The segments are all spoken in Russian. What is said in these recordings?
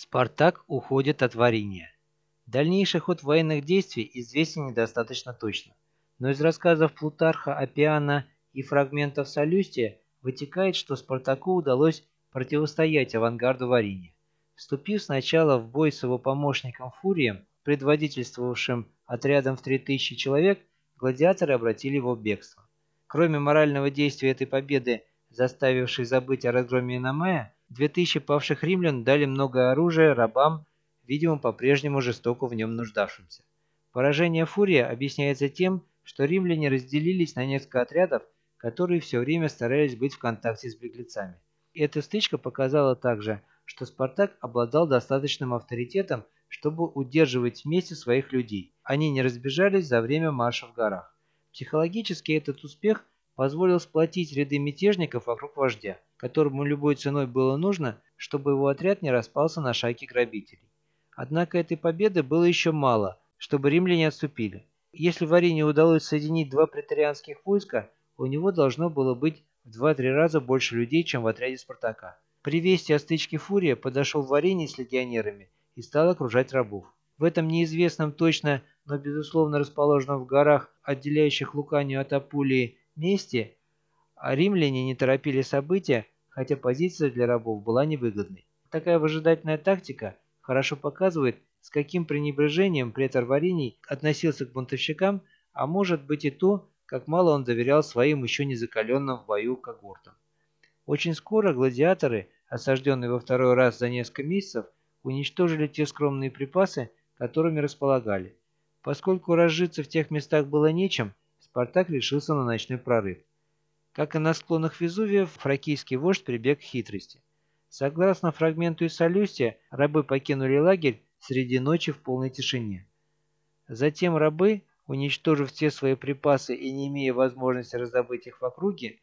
Спартак уходит от Вариния. Дальнейший ход военных действий известен недостаточно точно, но из рассказов Плутарха, Апиана и фрагментов Солюстия вытекает, что Спартаку удалось противостоять авангарду Вариния. Вступив сначала в бой с его помощником Фурием, предводительствовавшим отрядом в 3000 человек, гладиаторы обратили его в бегство. Кроме морального действия этой победы, заставившей забыть о разгроме Иномея, Две тысячи павших римлян дали много оружия рабам, видимо, по-прежнему жестоко в нем нуждавшимся. Поражение Фурия объясняется тем, что римляне разделились на несколько отрядов, которые все время старались быть в контакте с беглецами. И эта стычка показала также, что Спартак обладал достаточным авторитетом, чтобы удерживать вместе своих людей. Они не разбежались за время марша в горах. Психологически этот успех позволил сплотить ряды мятежников вокруг вождя которому любой ценой было нужно, чтобы его отряд не распался на шайки грабителей. Однако этой победы было еще мало, чтобы римляне отступили. Если Варине удалось соединить два претарианских войска, у него должно было быть в 2-3 раза больше людей, чем в отряде Спартака. При вести о стычке Фурия подошел Вариний с легионерами и стал окружать рабов. В этом неизвестном точно, но безусловно расположенном в горах, отделяющих Луканию от Апулии, месте, а римляне не торопили события, хотя позиция для рабов была невыгодной. Такая выжидательная тактика хорошо показывает, с каким пренебрежением претор Вариний относился к бунтовщикам, а может быть и то, как мало он доверял своим еще не закаленным в бою когортам. Очень скоро гладиаторы, осажденные во второй раз за несколько месяцев, уничтожили те скромные припасы, которыми располагали. Поскольку разжиться в тех местах было нечем, Спартак решился на ночной прорыв. Как и на склонах Везувия, фракийский вождь прибег к хитрости. Согласно фрагменту из Солюстия, рабы покинули лагерь среди ночи в полной тишине. Затем рабы, уничтожив все свои припасы и не имея возможности раздобыть их в округе,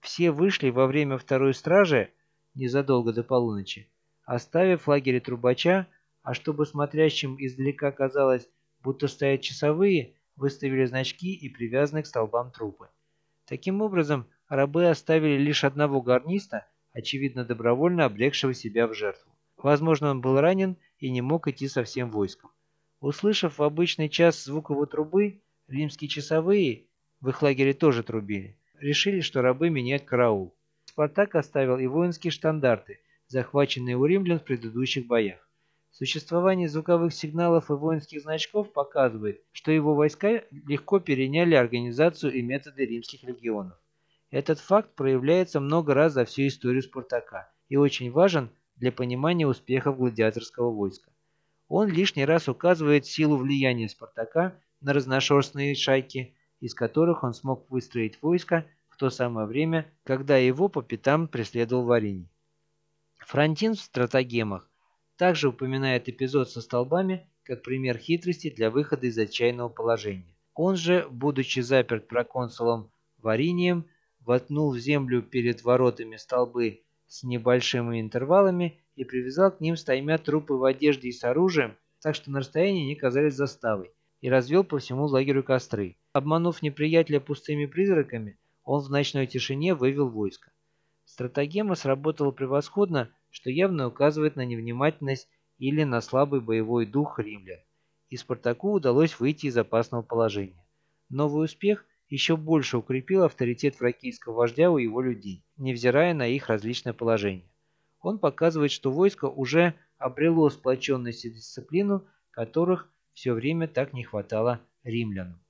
все вышли во время второй стражи, незадолго до полуночи, оставив лагере трубача, а чтобы смотрящим издалека казалось, будто стоят часовые, выставили значки и привязаны к столбам трупы. Таким образом, рабы оставили лишь одного гарниста, очевидно добровольно облегшего себя в жертву. Возможно, он был ранен и не мог идти со всем войском. Услышав в обычный час звуковой трубы, римские часовые, в их лагере тоже трубили, решили, что рабы меняют караул. Спартак оставил и воинские штандарты, захваченные у римлян в предыдущих боях. Существование звуковых сигналов и воинских значков показывает, что его войска легко переняли организацию и методы римских легионов. Этот факт проявляется много раз за всю историю Спартака и очень важен для понимания успехов гладиаторского войска. Он лишний раз указывает силу влияния Спартака на разношерстные шайки, из которых он смог выстроить войско в то самое время, когда его по пятам преследовал Вариний. Фронтин в стратагемах также упоминает эпизод со столбами как пример хитрости для выхода из отчаянного положения. Он же, будучи заперт проконсулом Варинием, воткнул в землю перед воротами столбы с небольшими интервалами и привязал к ним стаймя трупы в одежде и с оружием, так что на расстоянии они казались заставой, и развел по всему лагерю костры. Обманув неприятеля пустыми призраками, он в ночной тишине вывел войско. Стратагема сработала превосходно, что явно указывает на невнимательность или на слабый боевой дух римлян, и Спартаку удалось выйти из опасного положения. Новый успех еще больше укрепил авторитет фракийского вождя у его людей, невзирая на их различное положение. Он показывает, что войско уже обрело сплоченность и дисциплину, которых все время так не хватало римлянам.